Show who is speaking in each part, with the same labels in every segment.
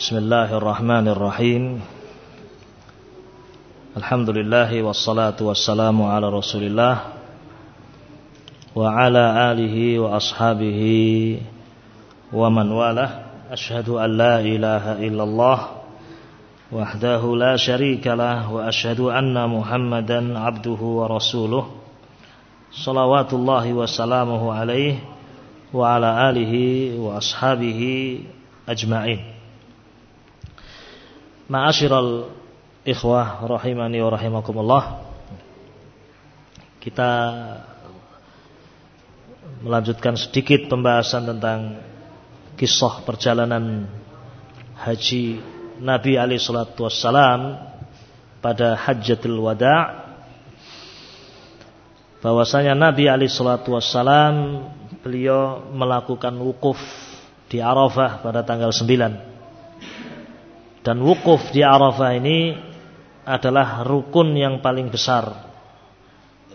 Speaker 1: بسم الله الرحمن الرحيم. الحمد لله والصلاة والسلام على رسول الله وعلى آله وأصحابه ومن والاه. أشهد أن لا إله إلا الله وحده لا شريك له وأشهد أن محمدا عبده ورسوله صلوات الله وسلامه عليه وعلى آله وأصحابه أجمعين. Ma'asyiral ikhwah rahimani wa rahimakumullah. Kita melanjutkan sedikit pembahasan tentang kisah perjalanan haji Nabi alaihi salatu wassalam pada Hajjatul Wada' bahwasanya Nabi alaihi salatu wassalam beliau melakukan wukuf di Arafah pada tanggal 9 dan wukuf di Arafah ini adalah rukun yang paling besar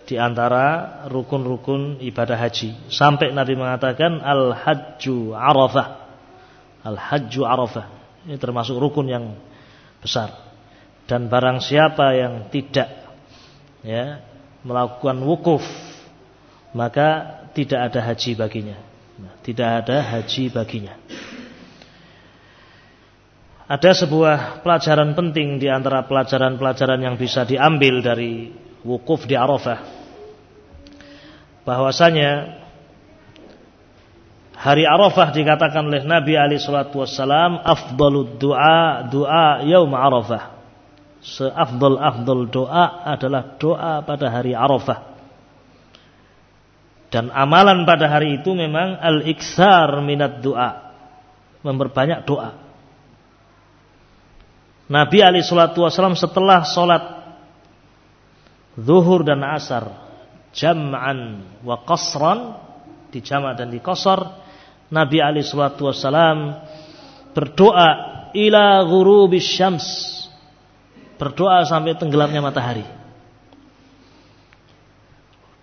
Speaker 1: di antara rukun-rukun ibadah haji. Sampai Nabi mengatakan al-hajju Arafah. Al-hajju Arafah. Ini termasuk rukun yang besar. Dan barang siapa yang tidak ya, melakukan wukuf maka tidak ada haji baginya. Nah, tidak ada haji baginya. Ada sebuah pelajaran penting di antara pelajaran-pelajaran yang bisa diambil dari wukuf di Arafah. Bahwasanya hari Arafah dikatakan oleh Nabi Ali salatu wassalam afdalud doa doa yaum Arafah. Seafdal-afdal doa adalah doa pada hari Arafah. Dan amalan pada hari itu memang al-iksar minat doa. Memperbanyak doa. Nabi Ali Shallallahu Wasallam setelah sholat zuhur dan asar jam'an wa qasran di jama' dan di qasar Nabi Ali Shallallahu Wasallam berdoa ila ghurubis syams. Berdoa sampai tenggelamnya matahari.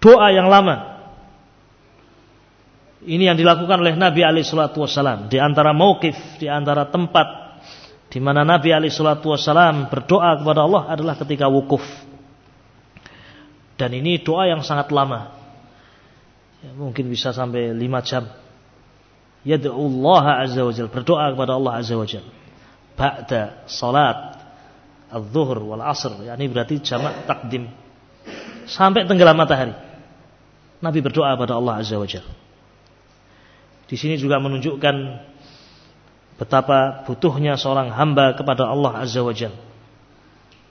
Speaker 1: Doa yang lama. Ini yang dilakukan oleh Nabi Ali Shallallahu Wasallam di antara mauqif di antara tempat di mana Nabi Ali Shallallahu Wasallam berdoa kepada Allah adalah ketika wukuf. Dan ini doa yang sangat lama. Ya, mungkin bisa sampai lima jam. Allah Azza wa Jal. Berdoa kepada Allah Azza wa Jal. Ba'da salat al-zuhur wal asr. Ya, ini berarti jamak takdim. Sampai tenggelam matahari. Nabi berdoa kepada Allah Azza wa Jal. Di sini juga menunjukkan Betapa butuhnya seorang hamba kepada Allah Azza wa Jal.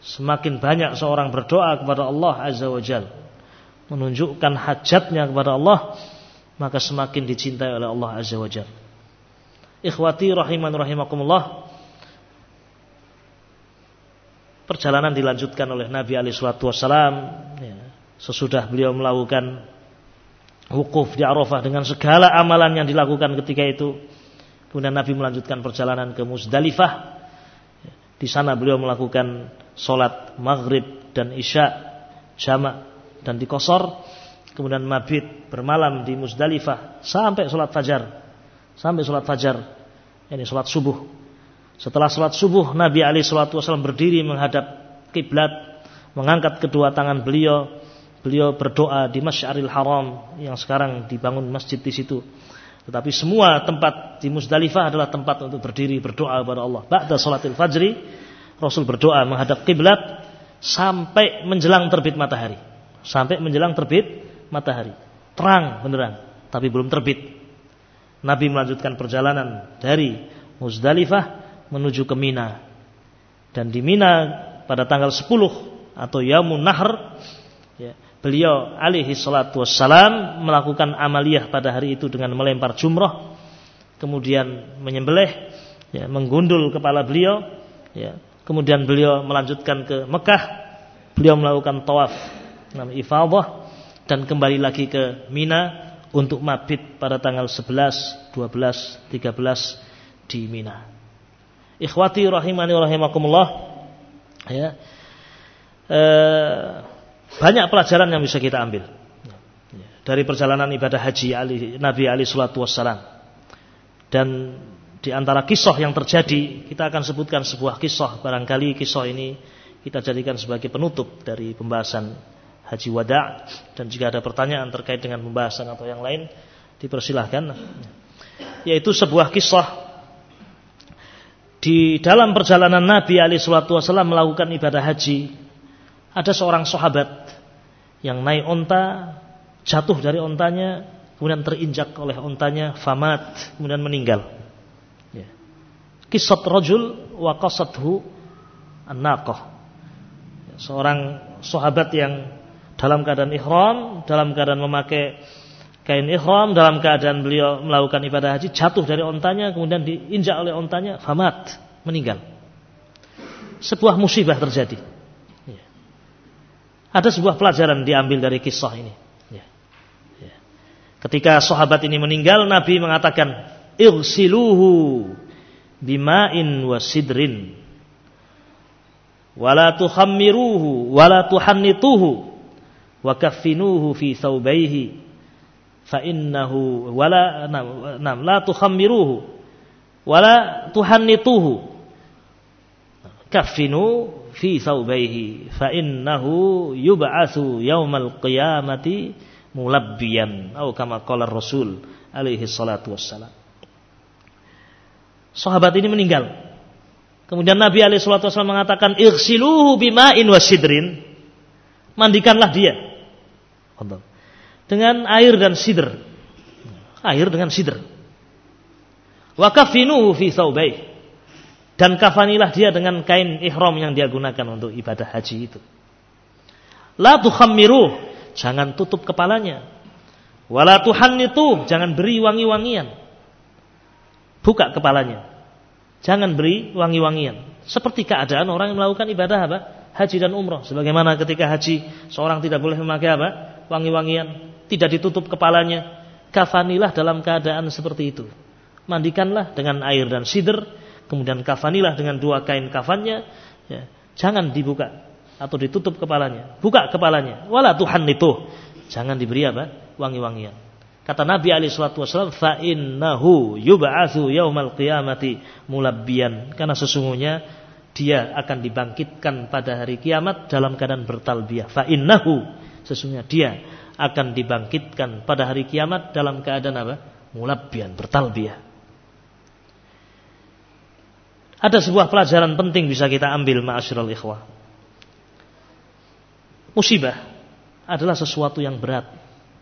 Speaker 1: Semakin banyak seorang berdoa kepada Allah Azza wa Jal. Menunjukkan hajatnya kepada Allah. Maka semakin dicintai oleh Allah Azza wa Jal. Ikhwati rahiman rahimakumullah. Perjalanan dilanjutkan oleh Nabi Ali Sulatu Wassalam. Ya, sesudah beliau melakukan wukuf di Arafah dengan segala amalan yang dilakukan ketika itu Kemudian Nabi melanjutkan perjalanan ke Musdalifah. Di sana beliau melakukan sholat maghrib dan isya jamak dan di kosor. Kemudian mabit bermalam di Musdalifah sampai sholat fajar. Sampai sholat fajar. Ini sholat subuh. Setelah sholat subuh Nabi Ali Shallallahu Wasallam berdiri menghadap kiblat, mengangkat kedua tangan beliau. Beliau berdoa di Masjidil Haram yang sekarang dibangun masjid di situ. Tetapi semua tempat di Musdalifah adalah tempat untuk berdiri berdoa kepada Allah. Ba'da salatil fajri, Rasul berdoa menghadap kiblat sampai menjelang terbit matahari. Sampai menjelang terbit matahari. Terang beneran, tapi belum terbit. Nabi melanjutkan perjalanan dari Musdalifah menuju ke Mina. Dan di Mina pada tanggal 10 atau Yamun Nahr ya, beliau alaihi salatu wassalam melakukan amaliyah pada hari itu dengan melempar jumrah kemudian menyembelih ya, menggundul kepala beliau ya, kemudian beliau melanjutkan ke Mekah beliau melakukan tawaf nama ifadah dan kembali lagi ke Mina untuk mabit pada tanggal 11, 12, 13 di Mina. Ikhwati rahimani rahimakumullah ya. Eh, banyak pelajaran yang bisa kita ambil dari perjalanan ibadah haji Ali, Nabi Ali Shallallahu Wasallam. Dan di antara kisah yang terjadi, kita akan sebutkan sebuah kisah. Barangkali kisah ini kita jadikan sebagai penutup dari pembahasan haji wada dan jika ada pertanyaan terkait dengan pembahasan atau yang lain dipersilahkan yaitu sebuah kisah di dalam perjalanan Nabi alaihi wasallam melakukan ibadah haji ada seorang sahabat yang naik onta jatuh dari ontanya kemudian terinjak oleh ontanya famat kemudian meninggal ya. kisah rajul wa qasathu an-naqah seorang sahabat yang dalam keadaan ihram, dalam keadaan memakai kain ihram, dalam keadaan beliau melakukan ibadah haji, jatuh dari ontanya, kemudian diinjak oleh ontanya, famat, meninggal. Sebuah musibah terjadi. Ada sebuah pelajaran diambil dari kisah ini. Ya. Ya. Ketika sahabat ini meninggal, Nabi mengatakan, Irsiluhu bima'in wa sidrin wala tuhammiruhu wala tuhannituhu wa kaffinuhu fi thawbayhi fa innahu wala nam la tuhammiruhu wala tuhannituhu kaffinu fi thawbayhi fa innahu yub'atsu yaumal qiyamati mulabbiyan atau kama qala Rasul alaihi salatu wassalam Sahabat ini meninggal Kemudian Nabi alaihi wasallam mengatakan irsiluhu bima'in wasidrin. Mandikanlah dia. Dengan air dan sidr. Air dengan sidr. Wa kafinuhu fi thawbai. Dan kafanilah dia dengan kain ihram yang dia gunakan untuk ibadah haji itu. La tukhammiruh, jangan tutup kepalanya. Wala tuhannitu, jangan beri wangi-wangian. Buka kepalanya. Jangan beri wangi-wangian. Seperti keadaan orang yang melakukan ibadah apa? Haji dan umroh. Sebagaimana ketika haji, seorang tidak boleh memakai apa? Wangi-wangian. Tidak ditutup kepalanya. Kafanilah dalam keadaan seperti itu. Mandikanlah dengan air dan sider. Kemudian kafanilah dengan dua kain kafannya. Ya. Jangan dibuka atau ditutup kepalanya. Buka kepalanya. Wala Tuhan itu. Jangan diberi apa? Wangi-wangian. Kata Nabi alaihi salatu wasallam, "Fa innahu yub'atsu yaumal qiyamati mulabbiyan." Karena sesungguhnya dia akan dibangkitkan pada hari kiamat dalam keadaan bertalbiyah. Fa innahu sesungguhnya dia akan dibangkitkan pada hari kiamat dalam keadaan apa? Mulabbiyan, bertalbiyah. Ada sebuah pelajaran penting bisa kita ambil ma'asyiral ikhwah. Musibah adalah sesuatu yang berat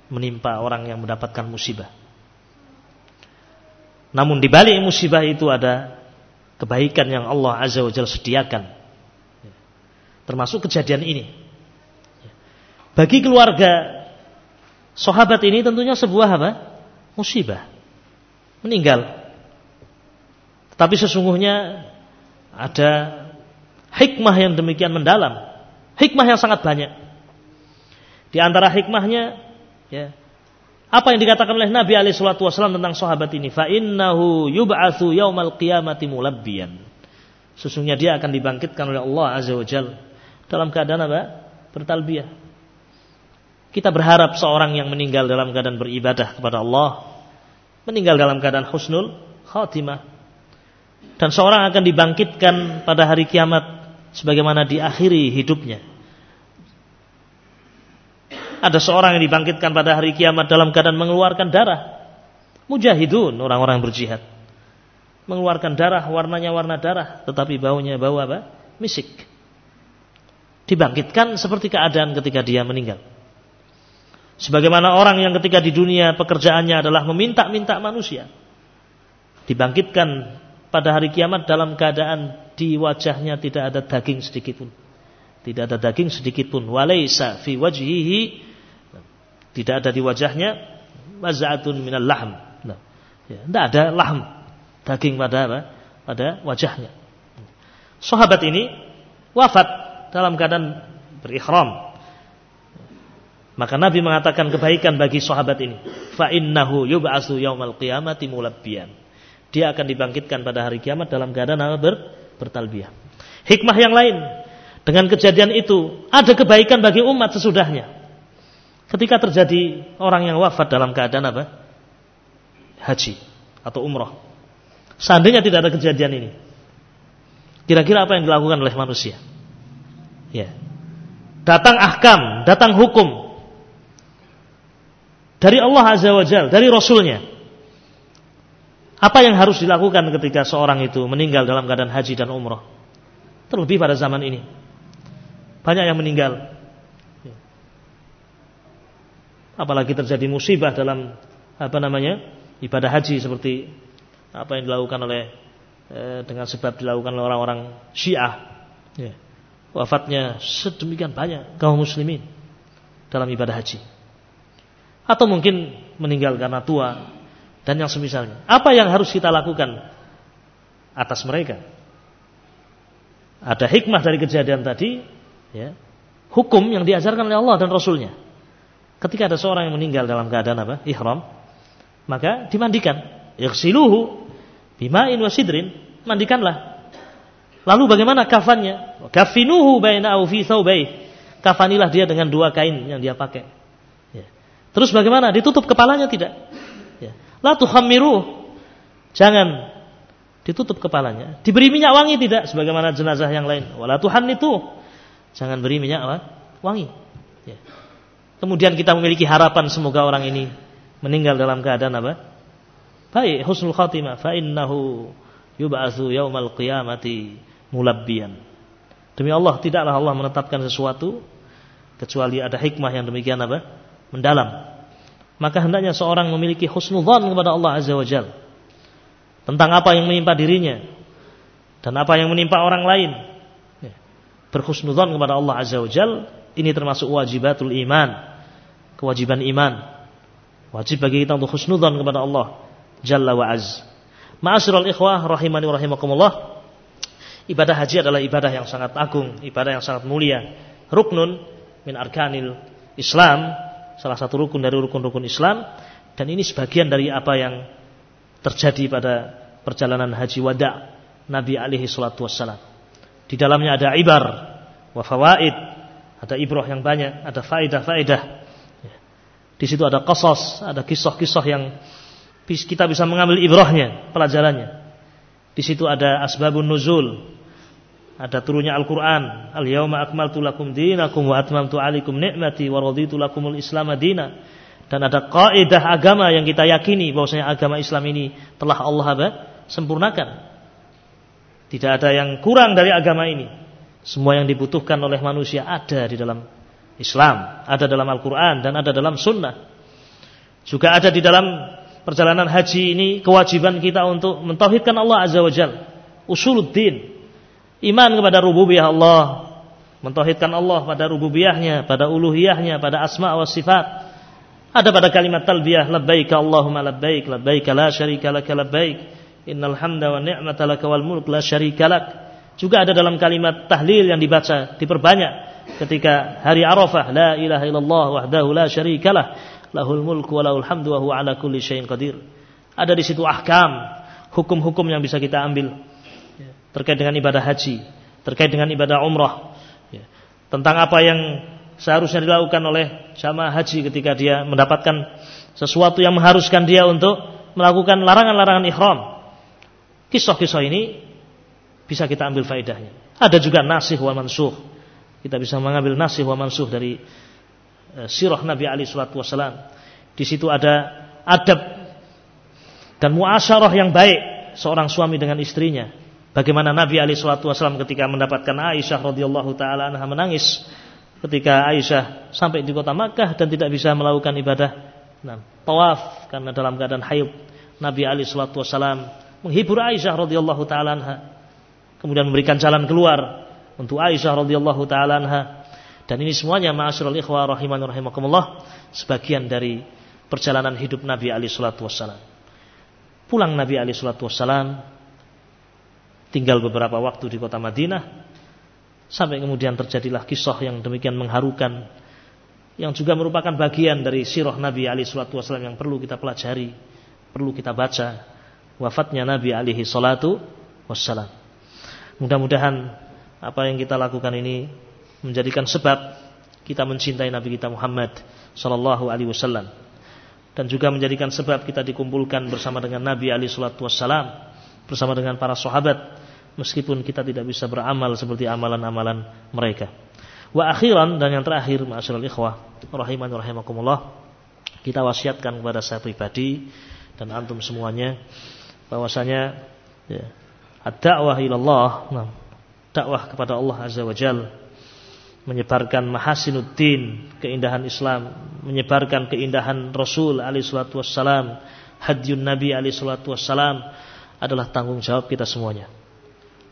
Speaker 1: menimpa orang yang mendapatkan musibah. Namun di balik musibah itu ada kebaikan yang Allah Azza wa Jalla sediakan. Termasuk kejadian ini. Bagi keluarga sahabat ini tentunya sebuah apa? Musibah. Meninggal. Tapi sesungguhnya ada hikmah yang demikian mendalam. Hikmah yang sangat banyak. Di antara hikmahnya Ya. Apa yang dikatakan oleh Nabi alaihi salatu tentang sahabat ini? Fa innahu yub'atsu yaumal qiyamati mulabbiyan. Sesungguhnya dia akan dibangkitkan oleh Allah azza wa jal dalam keadaan apa? Bertalbiyah. Kita berharap seorang yang meninggal dalam keadaan beribadah kepada Allah meninggal dalam keadaan husnul khatimah dan seorang akan dibangkitkan pada hari kiamat sebagaimana diakhiri hidupnya ada seorang yang dibangkitkan pada hari kiamat dalam keadaan mengeluarkan darah. Mujahidun, orang-orang berjihad. Mengeluarkan darah, warnanya warna darah, tetapi baunya bau apa? Misik. Dibangkitkan seperti keadaan ketika dia meninggal. Sebagaimana orang yang ketika di dunia pekerjaannya adalah meminta-minta manusia. Dibangkitkan pada hari kiamat dalam keadaan di wajahnya tidak ada daging sedikit pun. Tidak ada daging sedikit pun. Walaysa fi wajhihi tidak ada di wajahnya maz'atun minal lahm. Nah, ya, tidak ada lahm daging pada apa? Pada wajahnya. Sahabat ini wafat dalam keadaan berihram. Maka Nabi mengatakan kebaikan bagi sahabat ini. Fa innahu yub'atsu yaumal qiyamati mulabbiyan. Dia akan dibangkitkan pada hari kiamat dalam keadaan apa? Ber, bertalbiyah. Hikmah yang lain dengan kejadian itu ada kebaikan bagi umat sesudahnya. Ketika terjadi orang yang wafat dalam keadaan apa? Haji atau umroh. Seandainya tidak ada kejadian ini, kira-kira apa yang dilakukan oleh manusia? Ya. Datang ahkam, datang hukum dari Allah Azza wa Jal, dari Rasulnya. Apa yang harus dilakukan ketika seorang itu meninggal dalam keadaan haji dan umrah? Terlebih pada zaman ini. Banyak yang meninggal. Apalagi terjadi musibah dalam apa namanya ibadah haji seperti apa yang dilakukan oleh eh, dengan sebab dilakukan oleh orang-orang Syiah. Ya. Wafatnya sedemikian banyak kaum muslimin dalam ibadah haji. Atau mungkin meninggal karena tua dan yang semisalnya. Apa yang harus kita lakukan atas mereka? Ada hikmah dari kejadian tadi, ya, hukum yang diajarkan oleh Allah dan Rasulnya. Ketika ada seorang yang meninggal dalam keadaan apa? Ihram, maka dimandikan. Yaksiluhu bima'in wasidrin, mandikanlah. Lalu bagaimana kafannya? Kafinuhu baina au fi Kafanilah dia dengan dua kain yang dia pakai. Ya. Terus bagaimana? Ditutup kepalanya tidak? La tuhammiru. Jangan ditutup kepalanya. Diberi minyak wangi tidak sebagaimana jenazah yang lain. Wala itu. Jangan beri minyak wangi. Ya. Kemudian kita memiliki harapan semoga orang ini meninggal dalam keadaan apa? Baik, husnul khatimah fa innahu yub'atsu yaumal qiyamati mulabbiyan. Demi Allah tidaklah Allah menetapkan sesuatu kecuali ada hikmah yang demikian apa? Mendalam maka hendaknya seorang memiliki husnudzan kepada Allah Azza wa Jal tentang apa yang menimpa dirinya dan apa yang menimpa orang lain. Ya. Berhusnudzan kepada Allah Azza wa Jal ini termasuk wajibatul iman, kewajiban iman. Wajib bagi kita untuk husnudzan kepada Allah Jalla wa Az. Ma'asyiral ikhwah rahimani wa rahimakumullah. Ibadah haji adalah ibadah yang sangat agung, ibadah yang sangat mulia. Ruknun min arkanil Islam salah satu rukun dari rukun-rukun Islam dan ini sebagian dari apa yang terjadi pada perjalanan haji wada Nabi alaihi salatu wassalam. Di dalamnya ada ibar wa fawaid, ada ibrah yang banyak, ada faedah-faedah. Di situ ada qasas, ada kisah-kisah yang kita bisa mengambil ibrahnya, pelajarannya. Di situ ada asbabun nuzul, ada turunnya Al-Quran. Al-Yawma akmaltu lakum dinakum Wa atmamtu alikum ni'mati Wa raditu lakumul islam adina Dan ada kaidah agama yang kita yakini bahwasanya agama Islam ini Telah Allah apa? sempurnakan. Tidak ada yang kurang dari agama ini. Semua yang dibutuhkan oleh manusia Ada di dalam Islam Ada dalam Al-Quran Dan ada dalam sunnah. Juga ada di dalam perjalanan haji ini Kewajiban kita untuk mentauhidkan Allah Azza wa Jal. Usuluddin Iman kepada rububiyah Allah, mentauhidkan Allah pada rububiyahnya, pada uluhiyahnya, pada asma wa sifat. Ada pada kalimat talbiyah labbaik Allahumma labbaik labbaik la syarika lak labbaik innal hamda wa ni'mata lak wal mulk la syarika lak. Juga ada dalam kalimat tahlil yang dibaca diperbanyak ketika hari Arafah la ilaha illallah wahdahu la syarika lah lahul mulku wa lahul hamdu wa huwa ala kulli syai'in qadir. Ada di situ ahkam, hukum-hukum yang bisa kita ambil terkait dengan ibadah haji, terkait dengan ibadah umrah, ya. tentang apa yang seharusnya dilakukan oleh jamaah haji ketika dia mendapatkan sesuatu yang mengharuskan dia untuk melakukan larangan-larangan ihram. Kisah-kisah ini bisa kita ambil faedahnya. Ada juga nasih wa mansuh. Kita bisa mengambil nasih wa mansuh dari uh, sirah Nabi Ali Shallallahu Wasallam. Di situ ada adab dan muasyarah yang baik seorang suami dengan istrinya Bagaimana Nabi Ali Shallallahu Wasallam ketika mendapatkan Aisyah radhiyallahu taala anha menangis ketika Aisyah sampai di kota Makkah dan tidak bisa melakukan ibadah nah, tawaf karena dalam keadaan haid. Nabi Ali Shallallahu Wasallam menghibur Aisyah radhiyallahu taala anha, kemudian memberikan jalan keluar untuk Aisyah radhiyallahu taala anha. Dan ini semuanya ma'asyiral ikhwah rahiman rahimakumullah sebagian dari perjalanan hidup Nabi Ali Shallallahu Wasallam. Pulang Nabi Ali Shallallahu Wasallam tinggal beberapa waktu di kota Madinah sampai kemudian terjadilah kisah yang demikian mengharukan yang juga merupakan bagian dari sirah Nabi Ali Shallallahu Wasallam yang perlu kita pelajari, perlu kita baca wafatnya Nabi alaihi salatu wassalam. Mudah-mudahan apa yang kita lakukan ini menjadikan sebab kita mencintai Nabi kita Muhammad sallallahu alaihi wasallam dan juga menjadikan sebab kita dikumpulkan bersama dengan Nabi alaihi salatu wassalam bersama dengan para sahabat meskipun kita tidak bisa beramal seperti amalan-amalan mereka. Wa akhiran dan yang terakhir ma'asyiral ikhwah rahiman rahimakumullah kita wasiatkan kepada saya pribadi dan antum semuanya bahwasanya ya, ad-da'wah ilallah nah, dakwah kepada Allah Azza wa Jal menyebarkan mahasinuddin keindahan Islam menyebarkan keindahan Rasul alaihi salatu wassalam hadyun Nabi alaihi salatu wassalam adalah tanggung jawab kita semuanya.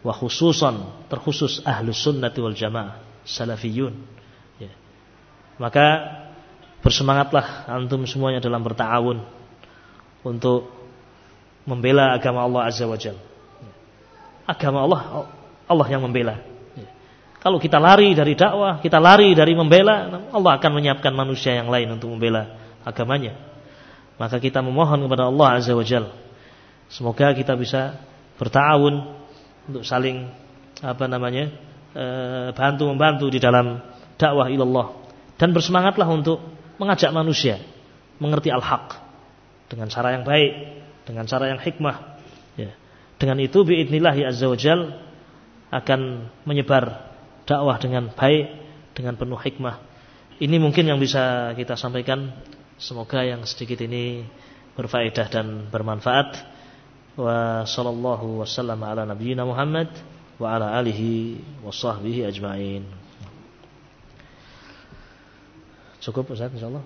Speaker 1: Wa khususan terkhusus ahlu sunnati wal jamaah salafiyun. Ya. Maka bersemangatlah antum semuanya dalam bertawun untuk membela agama Allah Azza wa Jalla. Ya. Agama Allah Allah yang membela. Ya. Kalau kita lari dari dakwah, kita lari dari membela, Allah akan menyiapkan manusia yang lain untuk membela agamanya. Maka kita memohon kepada Allah Azza wa Jalla Semoga kita bisa bertawun untuk saling apa namanya eh, bantu membantu di dalam dakwah ilallah dan bersemangatlah untuk mengajak manusia mengerti al-haq dengan cara yang baik, dengan cara yang hikmah. Ya. Dengan itu biidnillahi azza wajal akan menyebar dakwah dengan baik, dengan penuh hikmah. Ini mungkin yang bisa kita sampaikan. Semoga yang sedikit ini berfaedah dan bermanfaat. وصلى الله وسلم على نبينا محمد وعلى آله وصحبه أجمعين cukup Ustaz insyaallah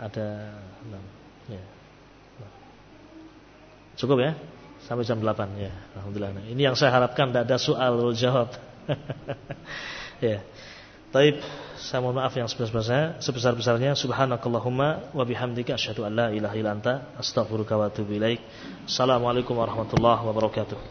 Speaker 1: ada ya. cukup ya sampai jam 8 ya alhamdulillah nah, ini yang saya harapkan tidak ada soal jawab ya Taib saya mohon maaf yang sebesar-besarnya, sebesar-besarnya. Subhanakallahumma wa bihamdika asyhadu an la ilaha illa anta astaghfiruka wa atubu ilaik. Assalamualaikum warahmatullahi wabarakatuh.